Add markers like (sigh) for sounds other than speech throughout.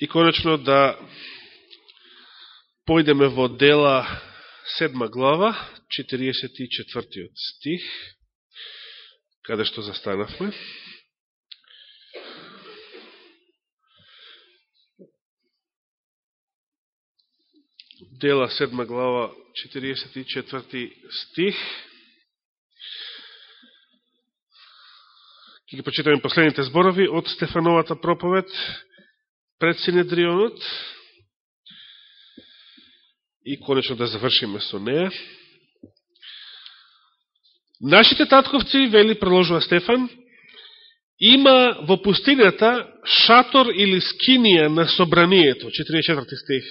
И конечно да појдеме во дела 7 глава, 44 стих, каде што застанавме. Дела 7 глава, 44 стих. Ке ги почитаме последните зборови од Стефановата проповед пред Синедрионот и конечно да завршиме со неја. Нашите татковци, вели проложува Стефан, има во пустинята шатор или скинија на собранието, 44 стих.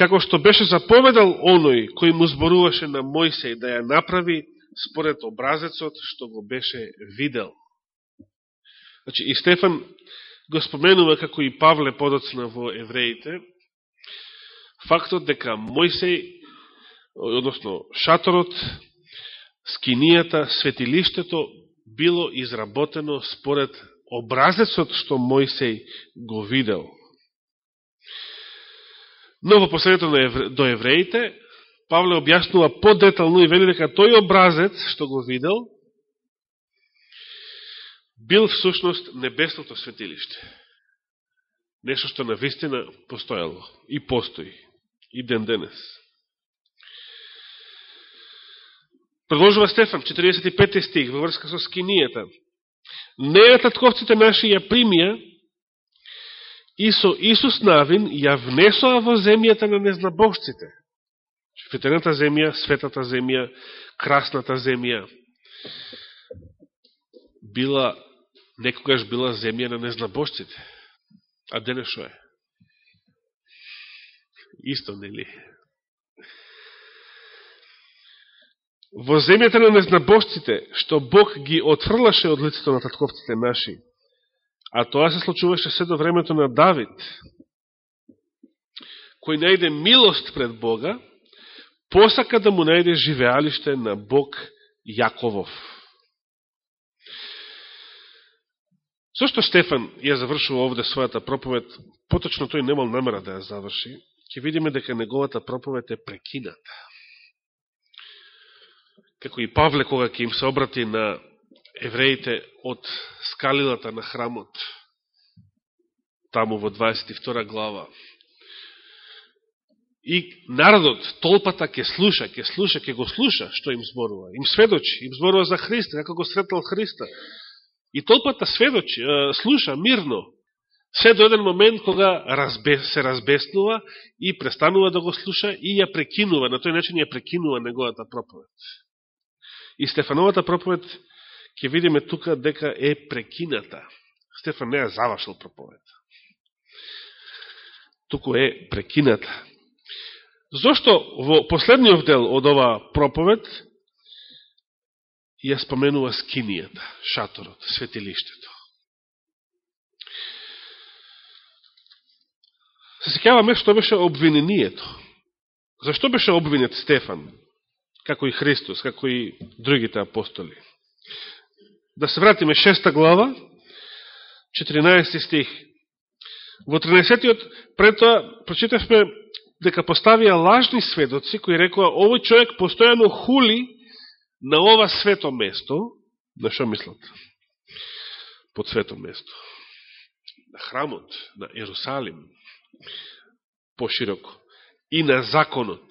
Како што беше заповедал оној кој му зборуваше на Мојсей да ја направи според образецот што го беше видел. Значи, и Стефан го споменува како и Павле подоцна во евреите, фактот дека Мојсей, односно шаторот, скинијата, светилиштето било изработено според образецот што Мојсей го видел. Но во последното до евреите, Павле објаснува подетално и вели дека тој образец што го видел, бил всушност небесното светилиште. Нешто што на вистина постојало и постои и ден денес. Продолжува Стефан, 45 стих, во врска со скинијата. Неја татковците наши ја примија и со Исус Навин ја внесоа во земјата на незнабожците. Фетената земја, светата земја, красната земја, била, некогаш била земја на незнабожците. А денес шо е? Исто, нели? Во земјата на незнабожците, што Бог ги отфрлаше од лицето на татковците наши, а тоа се случуваше се до времето на Давид, кој најде милост пред Бога, посака да му најде живеалиште на Бог Јаковов. Зошто Стефан ја завршува овде својата проповед, поточно тој немал намера да ја заврши, ќе видиме дека неговата проповед е прекината. Како и Павле, кога ќе им се обрати на евреите од скалилата на храмот, таму во 22 глава. И народот, толпата ќе слуша, ќе слуша, ќе го слуша што им зборува. Им сведочи, им зборува за Христа, како го сретал Христа. И толпата сведочи, слуша мирно, Се до еден момент кога разбе, се разбеснува и престанува да го слуша и ја прекинува, на тој начин ја прекинува неговата проповед. И Стефановата проповед ќе видиме тука дека е прекината. Стефан не ја завашил проповед. Туку е прекината. Зошто во последниот дел од оваа проповед ја споменува скинијата, шаторот, светилиштето? се секјаваме што беше обвинението. Зашто беше обвинет Стефан, како и Христос, како и другите апостоли? Да се вратиме шеста глава, 14 стих. Во 13-тиот, пред тоа, прочитавме дека поставија лажни сведоци, кои рекоа, овој човек постојано хули на ова свето место, на шо мислат? Под свето место. На храмот, на Ерусалим, пошироко. И на законот.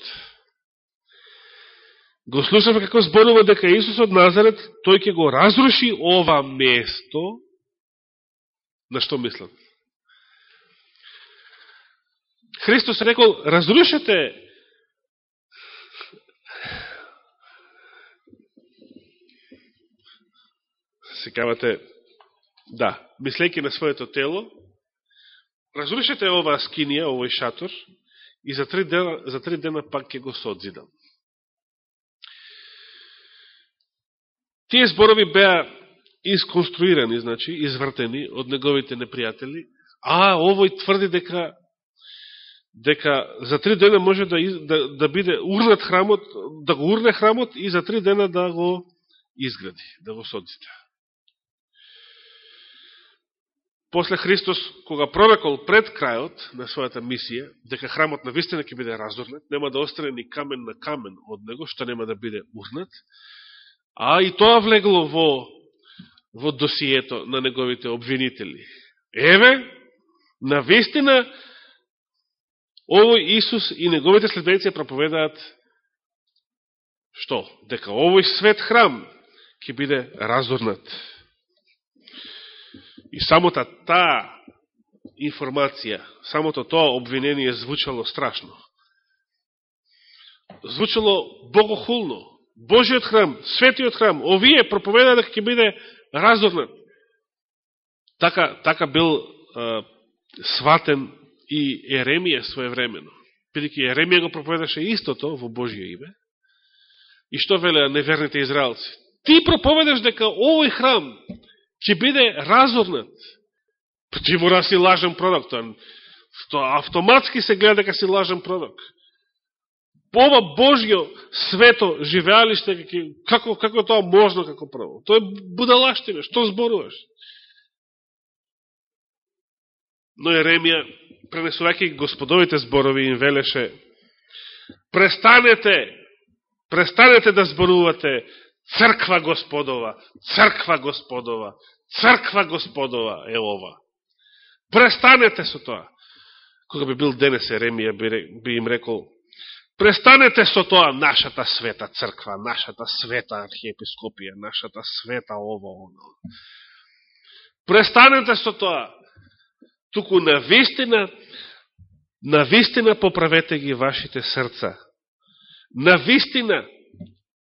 Го слушавме како зборува дека Исус од Назарет, тој ќе го разруши ова место. На што мислам? Христос рекол, разрушете Секавате, да, мислејќи на своето тело, Разрушете оваа скинија, овој шатор, и за три дена, за три дена пак ќе го содзидам. Тие зборови беа исконструирани, значи, извртени од неговите непријатели, а овој тврди дека дека за три дена може да, да, да биде урнат храмот, да го урне храмот и за три дена да го изгради, да го содзите. После Христос, кога прорекол пред крајот на својата мисија, дека храмот на вистина ќе биде разорнат, нема да остане ни камен на камен од него, што нема да биде урнат, а и тоа влегло во, во досието на неговите обвинители. Еве, на вистина, овој Исус и неговите следбеници проповедаат што? Дека овој свет храм ќе биде разорнат. И самота таа информација, самото тоа обвинение звучало страшно. Звучало богохулно. Божиот храм, светиот храм, овие проповеда дека ќе биде разорнат. Така, така бил е, сватен и Еремија своевремено. Бидеќи Еремија го проповедаше истото во Божје име. И што велеа неверните израелци? Ти проповедаш дека овој храм ќе биде разорнат. Па ти мора си лажен продукт, Тоа автоматски се гледа дека си лажен пророк. Ова Божјо свето живеалиште, како, како тоа можно како прво? Тоа е будалаштина, што зборуваш? Но Еремија, пренесувајќи господовите зборови, им велеше Престанете, престанете да зборувате Црква Господова, црква Господова, црква Господова е ова. Престанете со тоа. Кога би бил денес Еремија, би, им рекол, престанете со тоа нашата света црква, нашата света архиепископија, нашата света ова, оно. Престанете со тоа. Туку на вистина, на вистина поправете ги вашите срца. На вистина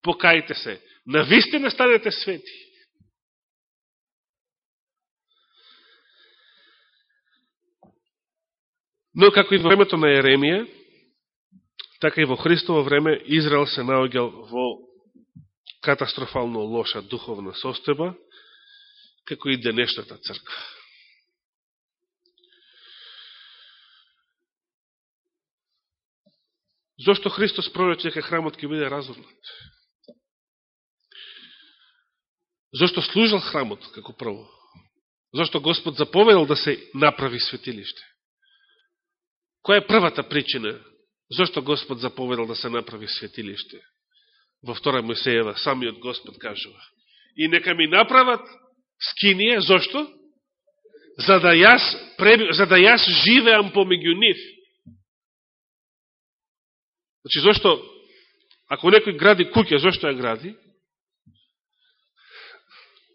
покајте се на вистина станете свети. Но како и во времето на Еремија, така и во Христово време Израел се наоѓал во катастрофално лоша духовна состојба, како и денешната црква. Зошто Христос пророче дека храмот ќе биде разорнат? Зошто служил храмот како прво? Зошто Господ заповедал да се направи светилиште? Која е првата причина? Зошто Господ заповедал да се направи светилиште? Во втора Мојсеева, самиот Господ кажува. И нека ми направат скинија, зошто? За да јас, за да јас живеам помеѓу нив. Значи, зошто, ако некој гради куќа, зошто ја гради?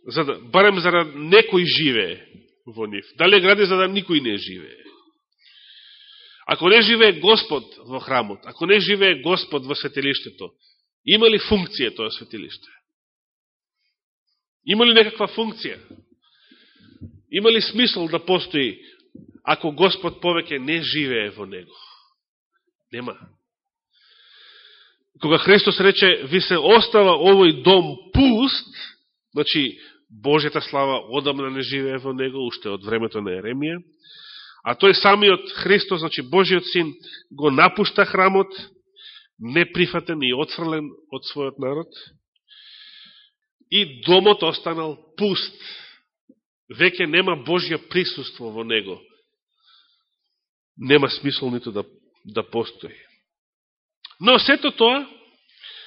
За да, барем за да некој живее во нив. Дали гради за да никој не живее? Ако не живее Господ во храмот, ако не живее Господ во светилиштето, има ли функција тоа светилиште? Има ли некаква функција? Има ли смисол да постои ако Господ повеќе не живее во него? Нема. Кога Христос рече, ви се остава овој дом пуст, значи Божјата слава одамна не живее во него, уште од времето на Еремија. А тој самиот Христос, значи Божиот син, го напушта храмот, неприфатен и отфрлен од својот народ. И домот останал пуст. Веќе нема Божја присуство во него. Нема смисол нито да, да постои. Но сето тоа,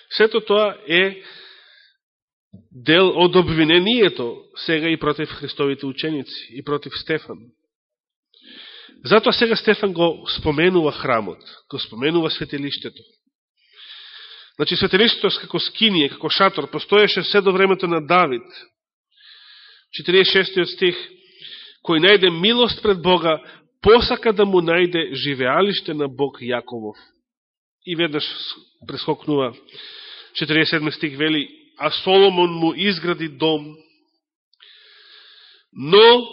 сето тоа е дел од обвинението сега и против Христовите ученици и против Стефан. Затоа сега Стефан го споменува храмот, го споменува светилиштето. Значи светилиштето како скиние, како шатор, постоеше се до времето на Давид. 46 стих, кој најде милост пред Бога, посака да му најде живеалиште на Бог Јаковов. И веднаш прескокнува 47 стих, вели, а Соломон му изгради дом, но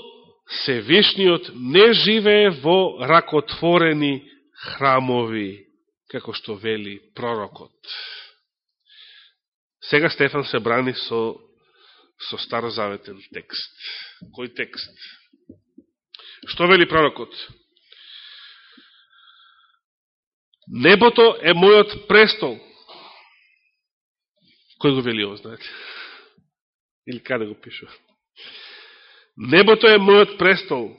Севишниот не живее во ракотворени храмови, како што вели пророкот. Сега Стефан се брани со, со старозаветен текст. Кој текст? Што вели пророкот? Небото е мојот престол, Кој го вели ово, знаете? Или каде го пишува? Небото е мојот престол,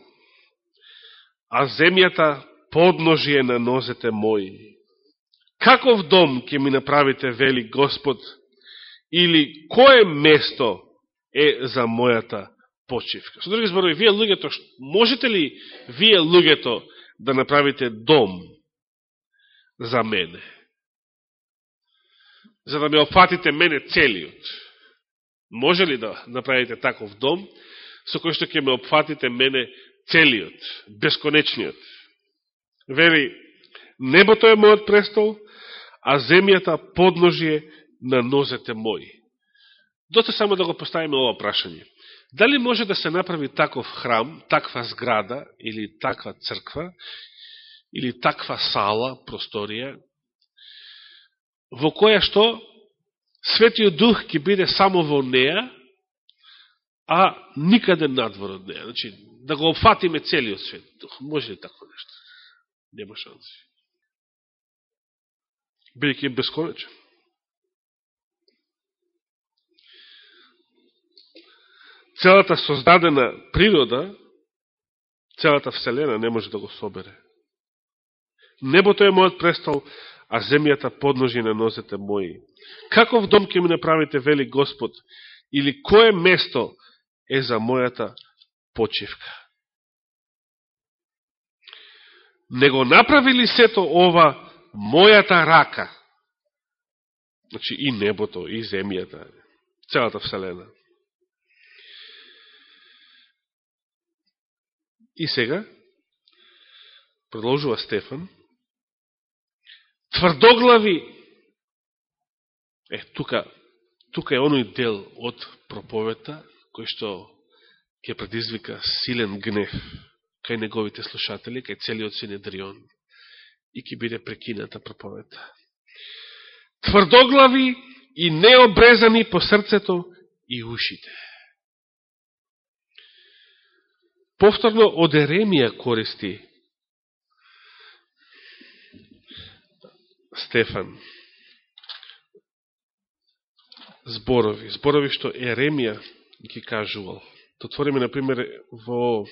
а земјата подножие на нозете мои. Каков дом ќе ми направите, вели Господ, или кое место е за мојата почивка? Со други зборови, вие луѓето, можете ли вие луѓето да направите дом за мене? За да ме опфатите мене целиот. Може ли да направите таков дом, со кој што ќе ме опфатите мене целиот, бесконечниот? Вели, небото е мојот престол, а земјата подножие на нозете мои. Доста само да го поставиме ова прашање. Дали може да се направи таков храм, таква зграда, или таква црква, или таква сала, просторија, во која што Светиот Дух ќе биде само во неа, а никаде надвор од неа. Значи, да го опфатиме целиот свет. Може ли такво нешто? Нема шанси. Бидеќи е бесконечен. Целата создадена природа, целата Вселена не може да го собере. Небото е мојот престол, а земјата подножи на носете мои. Каков дом ќе ми направите, вели Господ, или кое место е за мојата почивка? Не го направи сето ова мојата рака? Значи и небото, и земјата, целата Вселена. И сега, продолжува Стефан, тврдоглави, е, тука, тука е оној дел од проповета, кој што ќе предизвика силен гнев кај неговите слушатели, кај целиот Синедрион и ќе биде прекината проповета. Тврдоглави и необрезани по срцето и ушите. Повторно од Еремија користи Стефан зборови, зборови што Еремија ги кажувал. Отвориме, например, во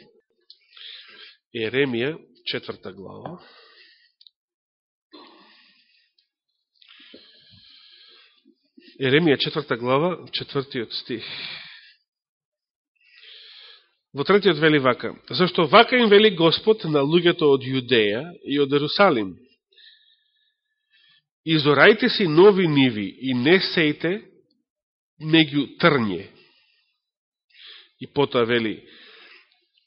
Еремија, четврта глава. Еремија, четврта глава, четвртиот стих. Во третиот вели вака, зашто вака им вели Господ на луѓето од Јудеја и од Ерусалим. Изорајте си нови ниви и не сејте меѓу трње. И потоа вели,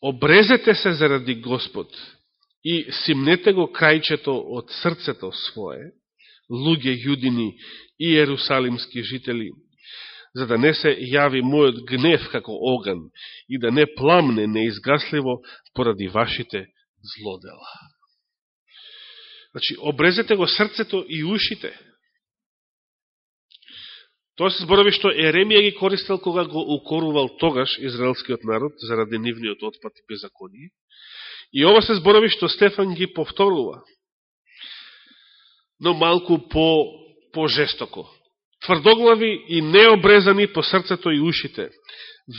обрезете се заради Господ и симнете го крајчето од срцето свое, луѓе јудини и ерусалимски жители, за да не се јави мојот гнев како оган и да не пламне неизгасливо поради вашите злодела. Значи, обрезете го срцето и ушите. Тоа се зборови што Еремија ги користел кога го укорувал тогаш израелскиот народ заради нивниот отпад и беззаконие. И ова се зборови што Стефан ги повторува. Но малку по, по жестоко. Тврдоглави и необрезани по срцето и ушите.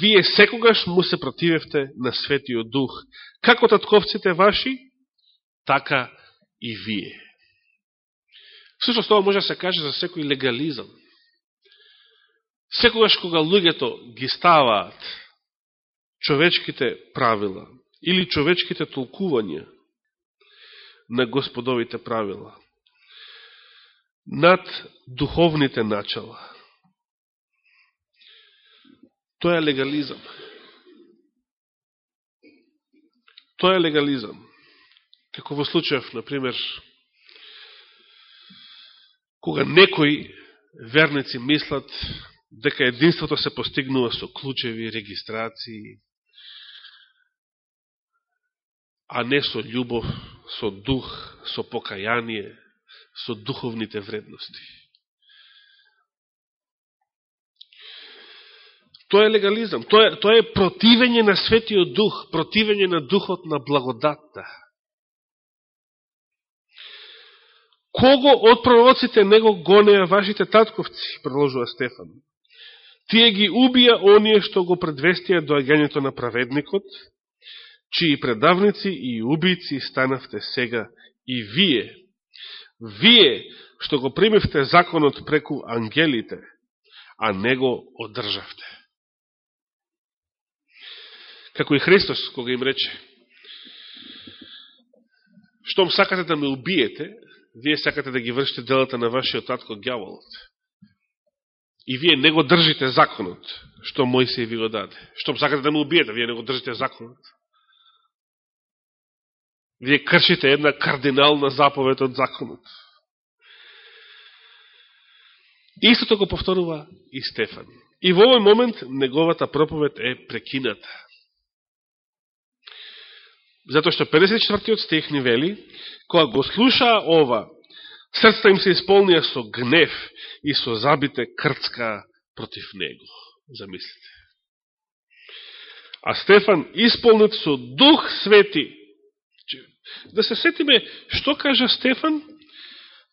Вие секогаш му се противевте на Светиот Дух. Како татковците ваши, така и вие. Всушност тоа може да се каже за секој легализам. Секогаш кога луѓето ги ставаат човечките правила или човечките толкувања на господовите правила над духовните начала, тоа е легализам. Тоа е легализам. Како во случајов, например, кога некои верници мислат дека единството се постигнува со клучеви, регистрации, а не со љубов, со дух, со покаяние, со духовните вредности. Тоа е легализам, тоа е, тоа е противење на светиот дух, противење на духот на благодатта. Кого од пророците него гонеа вашите татковци, продолжува Стефан. Тие ги убија оние што го предвестија доаѓањето на праведникот, чии предавници и убийци станавте сега и вие, вие што го примевте законот преку ангелите, а него одржавте. Како и Христос, кога им рече, штом сакате да ме убиете, вие сакате да ги вршите делата на вашиот татко гјаволот. И вие не го држите законот, што Мојсеј ви го даде. Штом сакате да ме убиете, вие не го држите законот. Вие кршите една кардинална заповед од законот. Истото го повторува и Стефан. И во овој момент неговата проповед е прекината. Затоа што 54 стих ни вели, кога го слуша ова, срцата им се исполнија со гнев и со забите крцка против него. Замислите. А Стефан исполнет со дух свети. Да се сетиме, што кажа Стефан?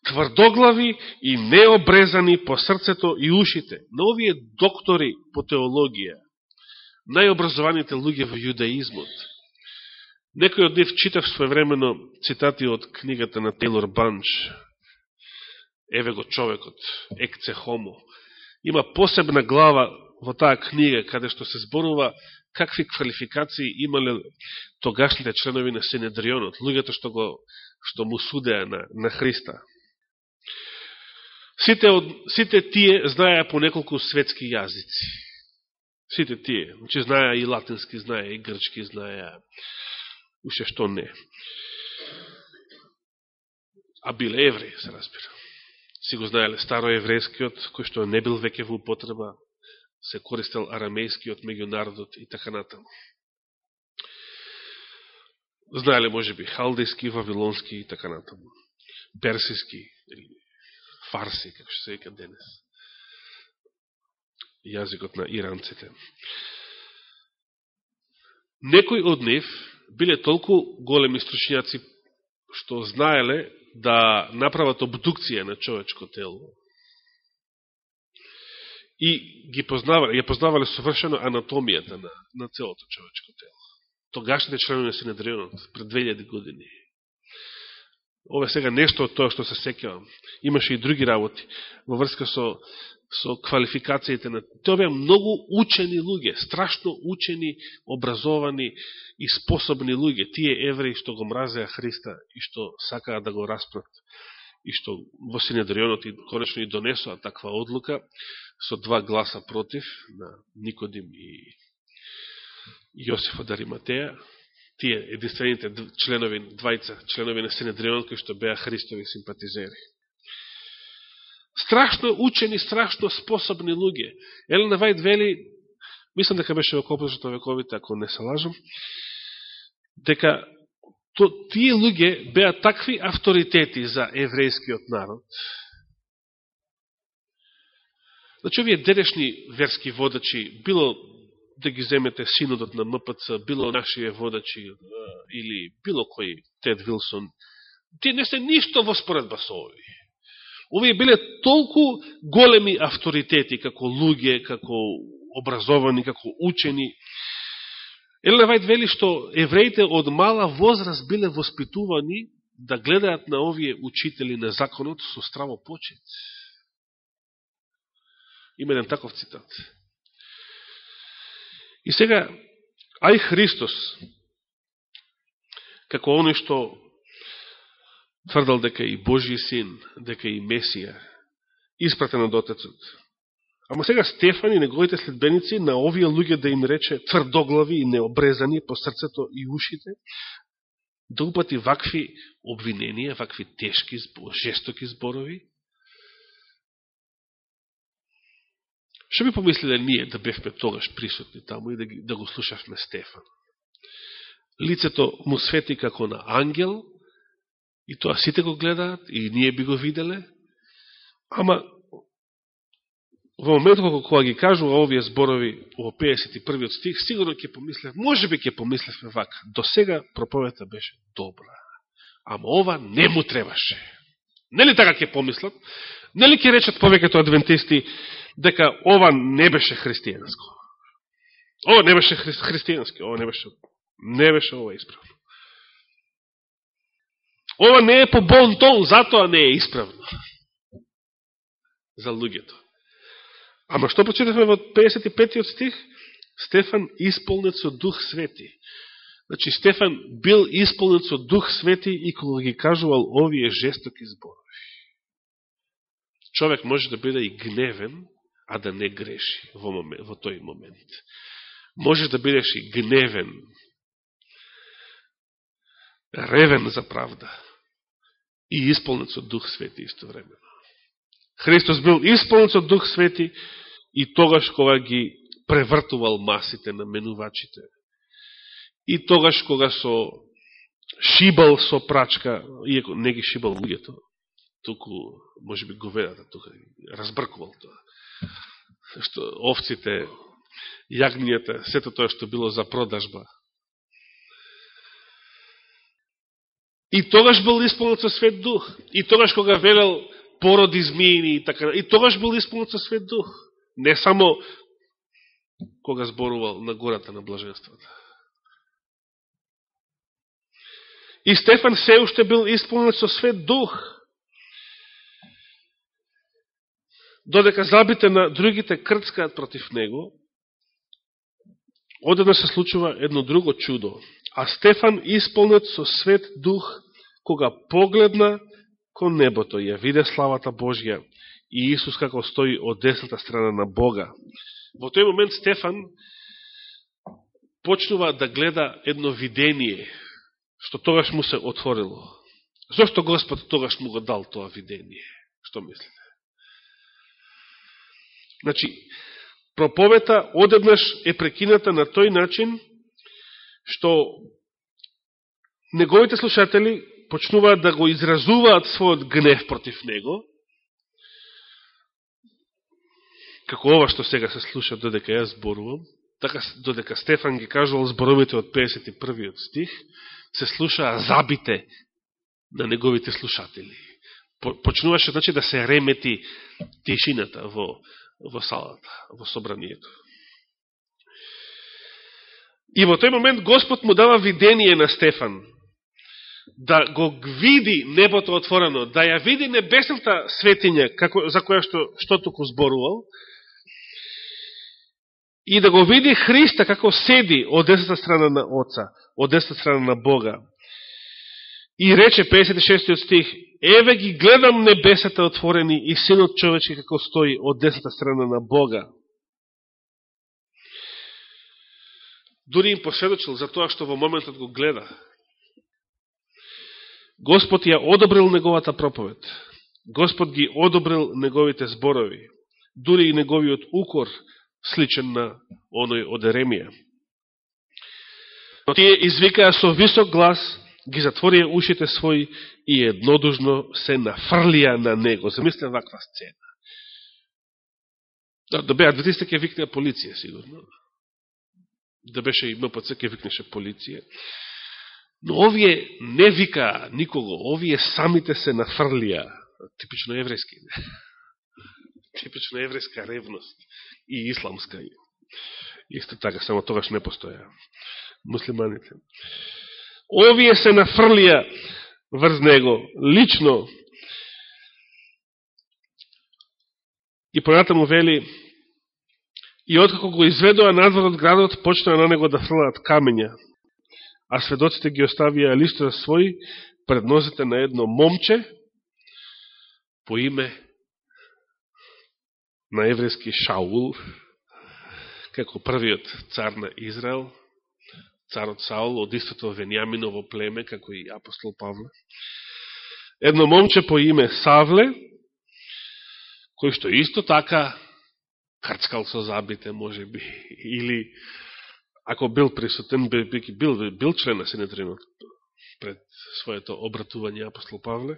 тврдоглави и необрезани по срцето и ушите, на овие доктори по теологија, најобразованите луѓе во јудаизмот. Некој од нив читав своевремено цитати од книгата на Тейлор Банч, Еве го човекот, Екце Хомо. Има посебна глава во таа книга, каде што се зборува какви квалификации имале тогашните членови на Синедрионот, луѓето што го што му судеа на, на Христа. Сите, од, сите тие знаеа по неколку светски јазици. Сите тие. Значи, знаеа и латински, знаеа и грчки, знаеа уше што не. А биле евреи, се разбира. Си го знаеле староеврејскиот, кој што не бил веќе во употреба, се користел арамејскиот меѓу народот и така натаму. Знаеле, може би, халдејски, вавилонски и така натаму. Персиски, фарси, како што се века денес. Јазикот на иранците. Некој од нив биле толку големи стручњаци што знаеле да направат обдукција на човечко тело. И ги познавале, ја познавале совршено анатомијата на, на целото човечко тело. Тогашните членови на Синедрионот пред 2000 години Ова сега нешто од тоа што се секјавам. Имаше и други работи во врска со, со квалификациите на... Тоа беа многу учени луѓе, страшно учени, образовани и способни луѓе. Тие евреи што го мразеа Христа и што сакаа да го распрат и што во Синедрионот и конечно и донесоа таква одлука со два гласа против на Никодим и Јосиф од Ариматеја, тие единствените членови, двајца членови на Синедрион, кои што беа Христови симпатизери. Страшно учени, страшно способни луѓе. Елена Вајд вели, мислам дека беше во Копозото вековите, ако не се лажам, дека то, тие луѓе беа такви авторитети за еврејскиот народ. Значи, овие денешни верски водачи, било да ги земете синодот на МПЦ, било нашите водачи или било кој Тед Вилсон, тие не се ништо во споредба со овие. Овие биле толку големи авторитети како луѓе, како образовани, како учени. Елена Вајд вели што евреите од мала возраст биле воспитувани да гледаат на овие учители на законот со страво почет. Има еден таков цитат. И сега, ај Христос, како оној што тврдал дека и Божи син, дека и Месија, испратен од Отецот. Ама сега Стефан и неговите следбеници на овие луѓе да им рече тврдоглави и необрезани по срцето и ушите, да упати вакви обвиненија, вакви тешки, жестоки зборови, Што би помислиле ние да бевме тогаш присутни таму и да, да го слушавме Стефан? Лицето му свети како на ангел, и тоа сите го гледаат, и ние би го виделе, ама во моментот кога ги кажува овие зборови во 51 стих, сигурно ќе помислев, може би ќе помислевме вака, до сега проповета беше добра, ама ова не му требаше. Нели така ќе помислат? Нели ќе речат повеќето адвентисти, дека ова не беше христијанско. Ова не беше хри, христијански, ова не беше Не беше ова исправно. Ова не е по бон тон, затоа не е исправно. За луѓето. Ама што почитавме во 55 стих? Стефан исполнет со Дух Свети. Значи, Стефан бил исполнет со Дух Свети и кога ги кажувал овие жестоки зборови. Човек може да биде и гневен, а да не греши во, момент, во тој момент. Можеш да бидеш и гневен, ревен за правда и исполнет со Дух Свети истовремено. Христос бил исполнет со Дух Свети и тогаш кога ги превртувал масите на менувачите. И тогаш кога со шибал со прачка, иако не ги шибал луѓето, туку, може би, говедата тука, разбркувал тоа. Што овците, јагнијата, сето тоа што било за продажба. И тогаш бил исполнет со свет дух. И тогаш кога велел породи змиини и така, и тогаш бил исполнет со свет дух. Не само кога зборувал на гората на блаженството. И Стефан се уште бил исполнет со свет дух. Додека забите на другите крцкаат против него, одедно се случува едно друго чудо. А Стефан исполнет со свет дух, кога погледна кон небото, ја виде славата Божја и Исус како стои од десната страна на Бога. Во тој момент Стефан почнува да гледа едно видение, што тогаш му се отворило. Зошто Господ тогаш му го дал тоа видение? Што мислите? Значи, проповета одебнаш е прекината на тој начин, што неговите слушатели почнуваат да го изразуваат својот гнев против него, како ова што сега се слуша додека јас зборувам, така додека Стефан ги кажувал зборовите од 51 стих, се слушаа забите на неговите слушатели. Почнуваше значи да се ремети тишината во во салата, во собранието. И во тој момент Господ му дава видение на Стефан, да го види небото отворено, да ја види небесната светиња како, за која што, што туку зборувал, и да го види Христа како седи од десната страна на Оца, од десната страна на Бога. И рече 56 стих, Еве ги гледам небесата отворени и синот човечки како стои од десната страна на Бога. Дури им посведочил за тоа што во моментот го гледа. Господ ја одобрил неговата проповед. Господ ги одобрил неговите зборови. Дури и неговиот укор сличен на оној од Еремија. Но тие извикаа со висок глас, ги затворија ушите своји и еднодужно се нафрлија на него. Замислен ваква сцена. Да, да беа двете викнеа полиција, сигурно. Да беше и МПЦ ке викнеше полиција. Но овие не вика никого, овие самите се нафрлија. Типично еврејски. (laughs) Типично еврејска ревност и исламска. Исто така, само тогаш не постоја. Муслиманите. Овие се нафрлија врз него, лично. И понатаму вели, и откако го изведоа надвор од градот, почнаа на него да фрлаат камења. А сведоците ги оставија листа свој пред нозете на едно момче по име на еврејски Шаул, како првиот цар на Израел, царот Саул од истото Вениаминово племе, како и апостол Павле. Едно момче по име Савле, кој што исто така крцкал со забите, може би, (laughs) или ако бил присутен, бил, бил, бил член на Синедринот пред своето обратување апостол Павле,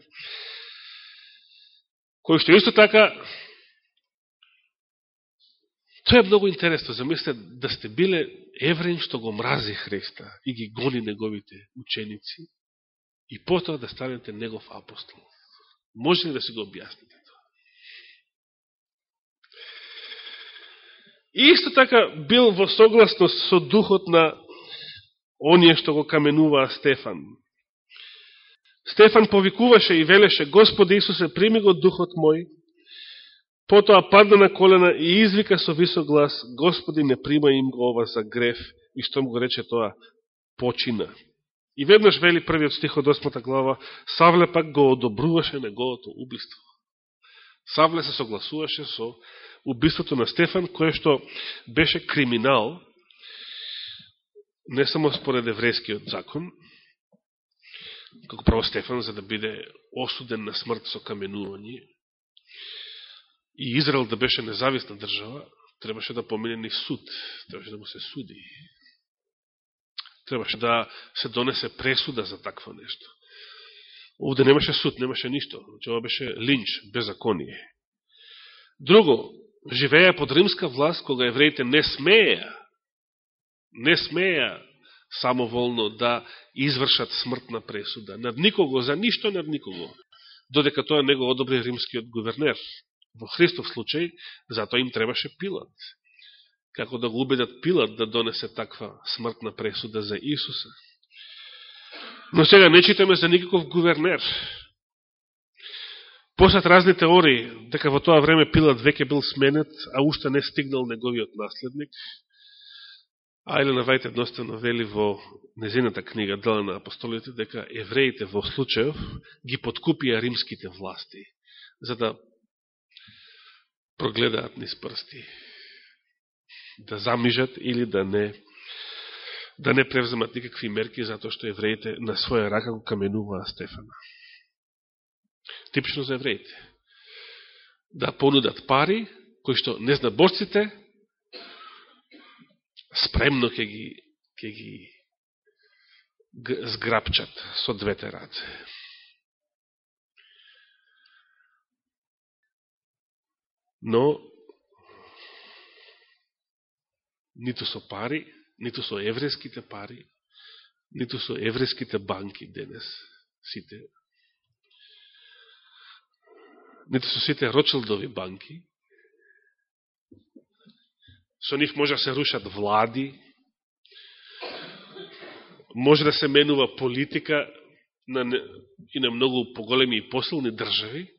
кој што исто така Тоа е многу интересно. Замислите да сте биле евреин што го мрази Христа и ги гони неговите ученици и потоа да станете негов апостол. Може ли да си го објасните И исто така бил во согласност со духот на оние што го каменуваа Стефан. Стефан повикуваше и велеше, Господи Исусе, прими го духот мој, потоа падна на колена и извика со висок глас, Господи, не прима им го ова за греф, и што му го рече тоа, почина. И веднаш вели првиот стих од 8 глава, Савле пак го одобруваше неговото убиство. Савле се согласуваше со убиството на Стефан, кое што беше криминал, не само според еврејскиот закон, како право Стефан, за да биде осуден на смрт со каменување, и Израел да беше независна држава, требаше да помине ни суд, требаше да му се суди. Требаше да се донесе пресуда за такво нешто. Овде немаше суд, немаше ништо. Значи, ова беше линч, беззаконие. Друго, живеја под римска власт, кога евреите не смеја, не смеја самоволно да извршат смртна пресуда. Над никого, за ништо над никого. Додека тоа не го одобри римскиот гувернер. Во Христов случај, затоа им требаше Пилат. Како да го убедат Пилат да донесе таква смртна пресуда за Исуса. Но сега не читаме за никаков гувернер. Посат разни теории, дека во тоа време Пилат веќе бил сменет, а уште не стигнал неговиот наследник. А Елена Вајт едноставно вели во незината книга Дела на апостолите дека евреите во случајов ги подкупија римските власти за да прогледаат низ прсти, да замижат или да не да не превземат никакви мерки затоа што евреите на своја рака го каменуваа Стефана. Типично за евреите. Да понудат пари, кои што незнаборците спремно ќе ги, ќе ги зграпчат со двете раце. Но, ниту со пари, ниту со еврејските пари, ниту со еврејските банки денес, сите, ниту со сите Рочелдови банки, со нив може да се рушат влади, може да се менува политика на, и на многу поголеми и посилни држави,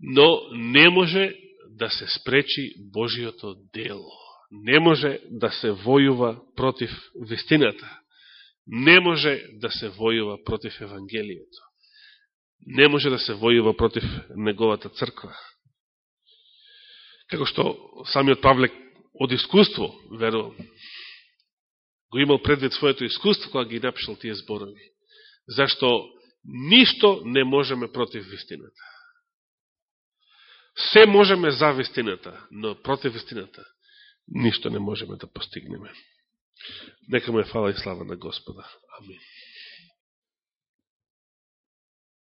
но не може да се спречи Божиото дело. Не може да се војува против вестината. Не може да се војува против Евангелието. Не може да се војува против неговата црква. Како што самиот Павле од искуство, верувам, го имал предвид своето искуство, кога ги напишал тие зборови. Зашто ништо не можеме против вистината. Се можеме за вистината, но против вистината ништо не можеме да постигнеме. Нека му е фала и слава на Господа. Амин.